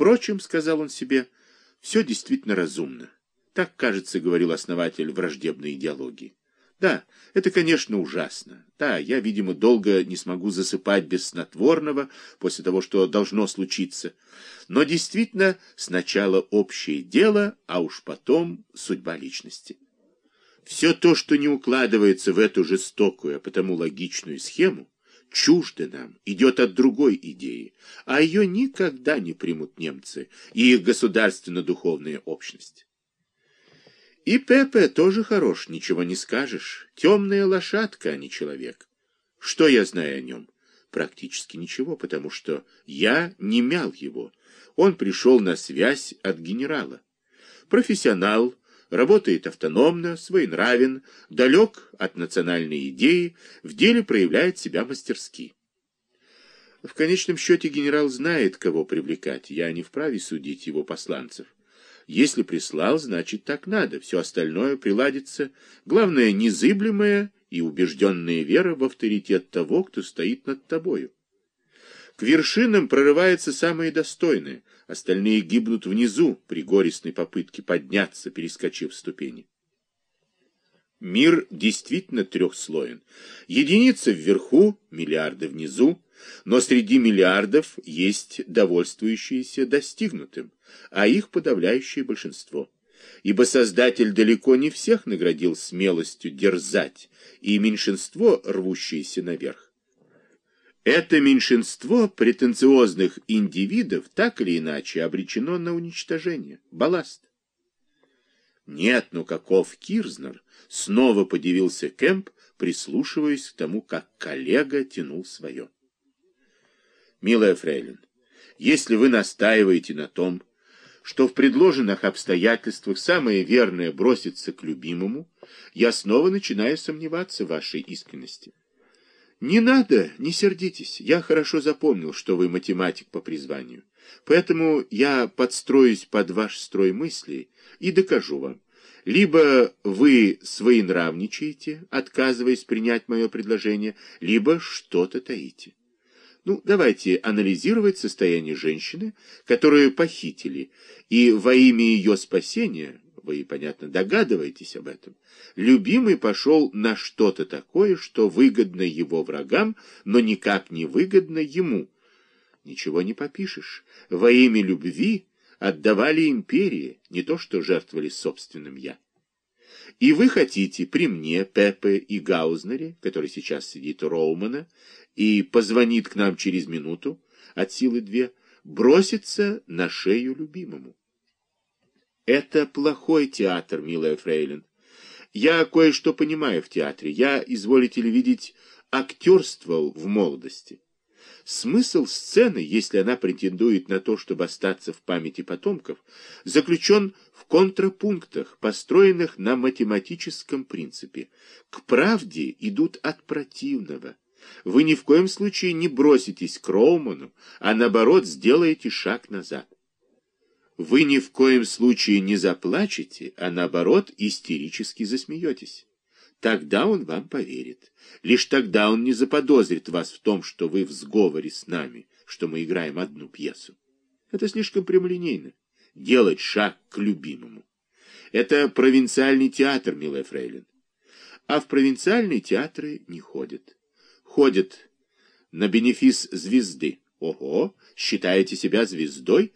Впрочем, сказал он себе, все действительно разумно. Так, кажется, говорил основатель враждебной идеологии. Да, это, конечно, ужасно. Да, я, видимо, долго не смогу засыпать без снотворного после того, что должно случиться. Но действительно, сначала общее дело, а уж потом судьба личности. Все то, что не укладывается в эту жестокую, а потому логичную схему, чуждо нам, идет от другой идеи, а ее никогда не примут немцы и их государственно-духовная общность. И Пепе тоже хорош, ничего не скажешь. Темная лошадка, а не человек. Что я знаю о нем? Практически ничего, потому что я не мял его. Он пришел на связь от генерала. Профессионал, работает автономно, своенравен, далек от национальной идеи, в деле проявляет себя мастерски. В конечном счете генерал знает, кого привлекать. Я не вправе судить его посланцев. Если прислал, значит так надо. Все остальное приладится. Главное, незыблемая и убежденная вера в авторитет того, кто стоит над тобою. К вершинам прорывается самое достойное, остальные гибнут внизу при горестной попытке подняться, перескочив ступени. Мир действительно трехслоен. Единицы вверху, миллиарды внизу, но среди миллиардов есть довольствующиеся достигнутым, а их подавляющее большинство. Ибо Создатель далеко не всех наградил смелостью дерзать, и меньшинство, рвущееся наверх. Это меньшинство претенциозных индивидов так или иначе обречено на уничтожение, балласт. Нет, ну каков Кирзнер? Снова подивился Кэмп, прислушиваясь к тому, как коллега тянул свое. Милая фрейлин, если вы настаиваете на том, что в предложенных обстоятельствах самое верное броситься к любимому, я снова начинаю сомневаться в вашей искренности. Не надо, не сердитесь. Я хорошо запомнил, что вы математик по призванию. Поэтому я подстроюсь под ваш строй мыслей и докажу вам. Либо вы своенравничаете, отказываясь принять мое предложение, либо что-то таите. Ну, давайте анализировать состояние женщины, которую похитили, и во имя ее спасения вы, понятно, догадываетесь об этом. Любимый пошел на что-то такое, что выгодно его врагам, но никак не выгодно ему. Ничего не попишешь. Во имя любви отдавали империи, не то что жертвовали собственным «я». И вы хотите при мне, Пепе и Гаузнере, который сейчас сидит у Роумана и позвонит к нам через минуту, от силы две, броситься на шею любимому. Это плохой театр, милая фрейлин. Я кое-что понимаю в театре. Я, изволите ли видеть, актерствовал в молодости. Смысл сцены, если она претендует на то, чтобы остаться в памяти потомков, заключен в контрапунктах, построенных на математическом принципе. К правде идут от противного. Вы ни в коем случае не броситесь к Роуману, а наоборот сделаете шаг назад вы ни в коем случае не заплачете, а наоборот истерически засмеетесь. Тогда он вам поверит. Лишь тогда он не заподозрит вас в том, что вы в сговоре с нами, что мы играем одну пьесу. Это слишком прямолинейно. Делать шаг к любимому. Это провинциальный театр, милая фрейлин. А в провинциальные театры не ходят. Ходят на бенефис звезды. Ого, считаете себя звездой?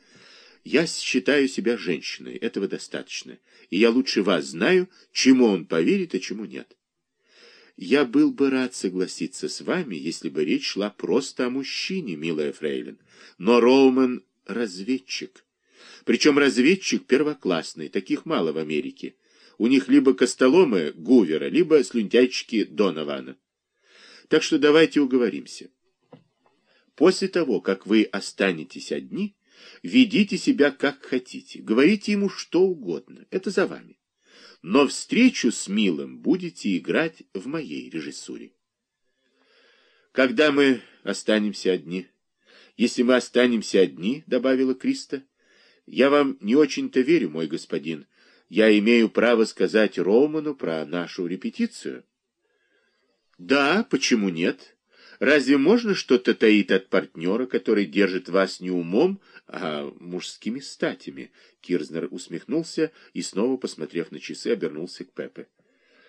Я считаю себя женщиной, этого достаточно, и я лучше вас знаю, чему он поверит, а чему нет. Я был бы рад согласиться с вами, если бы речь шла просто о мужчине, милая фрейлин, но Роуман — разведчик. Причем разведчик первоклассный, таких мало в Америке. У них либо костоломы Гувера, либо слюнтяйчики Донована. Так что давайте уговоримся. После того, как вы останетесь одни, Ведите себя как хотите, говорите ему что угодно, это за вами. Но встречу с Милым будете играть в моей режиссуре. Когда мы останемся одни? Если мы останемся одни, добавила Криста, я вам не очень-то верю, мой господин. Я имею право сказать Роману про нашу репетицию. Да, почему нет? Разве можно что-то таить от партнера, который держит вас не умом, а мужскими статями. Кирзнер усмехнулся и, снова посмотрев на часы, обернулся к Пепе.